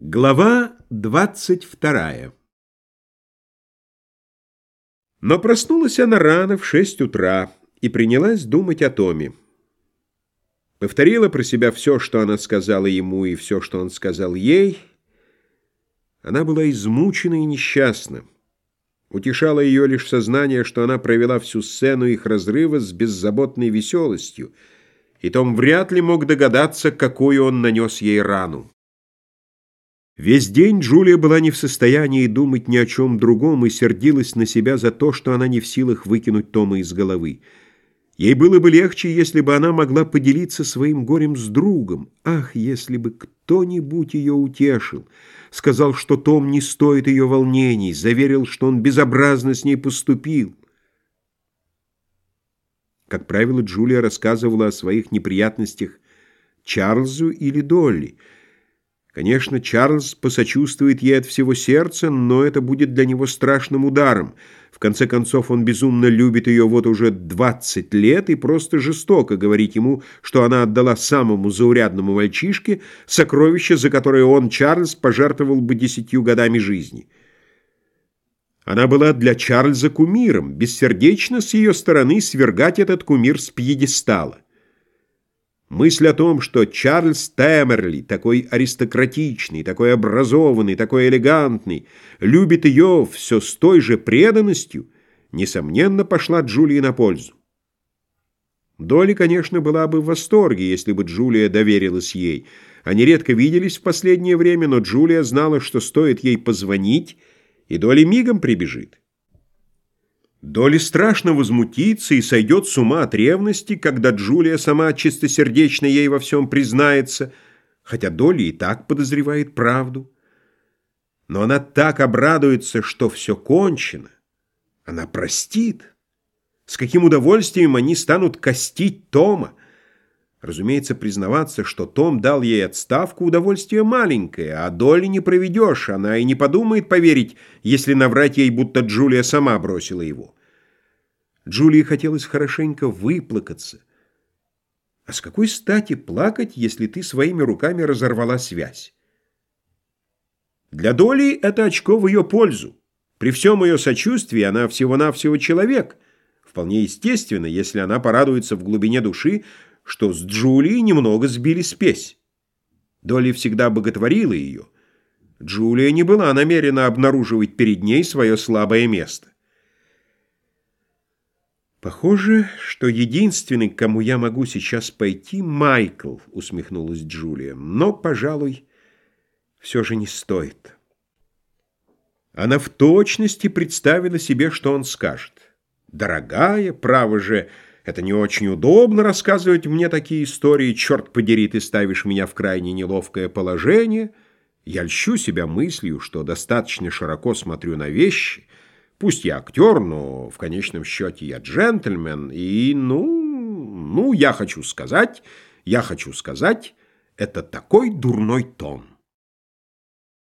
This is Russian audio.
Глава двадцать вторая Но проснулась она рано, в шесть утра, и принялась думать о Томе. Повторила про себя все, что она сказала ему, и все, что он сказал ей. Она была измучена и несчастна. Утешало ее лишь сознание, что она провела всю сцену их разрыва с беззаботной веселостью, и Том вряд ли мог догадаться, какую он нанес ей рану. Весь день Джулия была не в состоянии думать ни о чем другом и сердилась на себя за то, что она не в силах выкинуть Тома из головы. Ей было бы легче, если бы она могла поделиться своим горем с другом. Ах, если бы кто-нибудь ее утешил, сказал, что Том не стоит ее волнений, заверил, что он безобразно с ней поступил. Как правило, Джулия рассказывала о своих неприятностях Чарльзу или Долли — Конечно, Чарльз посочувствует ей от всего сердца, но это будет для него страшным ударом. В конце концов, он безумно любит ее вот уже 20 лет и просто жестоко говорить ему, что она отдала самому заурядному мальчишке сокровище, за которое он, Чарльз, пожертвовал бы десятью годами жизни. Она была для Чарльза кумиром, бессердечно с ее стороны свергать этот кумир с пьедестала. Мысль о том, что Чарльз Тэмерли, такой аристократичный, такой образованный, такой элегантный, любит ее все с той же преданностью, несомненно, пошла Джулии на пользу. Долли, конечно, была бы в восторге, если бы Джулия доверилась ей. Они редко виделись в последнее время, но Джулия знала, что стоит ей позвонить, и Долли мигом прибежит. Доли страшно возмутится и сойдет с ума от ревности, когда Джулия сама чистосердечно ей во всем признается, хотя Доли и так подозревает правду. Но она так обрадуется, что все кончено. Она простит. С каким удовольствием они станут костить Тома. Разумеется, признаваться, что Том дал ей отставку, удовольствие маленькое, а доли не проведешь, она и не подумает поверить, если наврать ей, будто Джулия сама бросила его. Джулии хотелось хорошенько выплакаться. А с какой стати плакать, если ты своими руками разорвала связь? Для Доли это очко в ее пользу. При всем ее сочувствии она всего-навсего человек. Вполне естественно, если она порадуется в глубине души, что с Джулией немного сбили спесь. Долли всегда боготворила ее. Джулия не была намерена обнаруживать перед ней свое слабое место. «Похоже, что единственный, к кому я могу сейчас пойти, Майкл», — усмехнулась Джулия. «Но, пожалуй, все же не стоит». Она в точности представила себе, что он скажет. «Дорогая, право же...» Это не очень удобно рассказывать мне такие истории. Черт подери, ты ставишь меня в крайне неловкое положение. Я льщу себя мыслью, что достаточно широко смотрю на вещи. Пусть я актер, но в конечном счете я джентльмен. И, ну, ну, я хочу сказать, я хочу сказать, это такой дурной тон».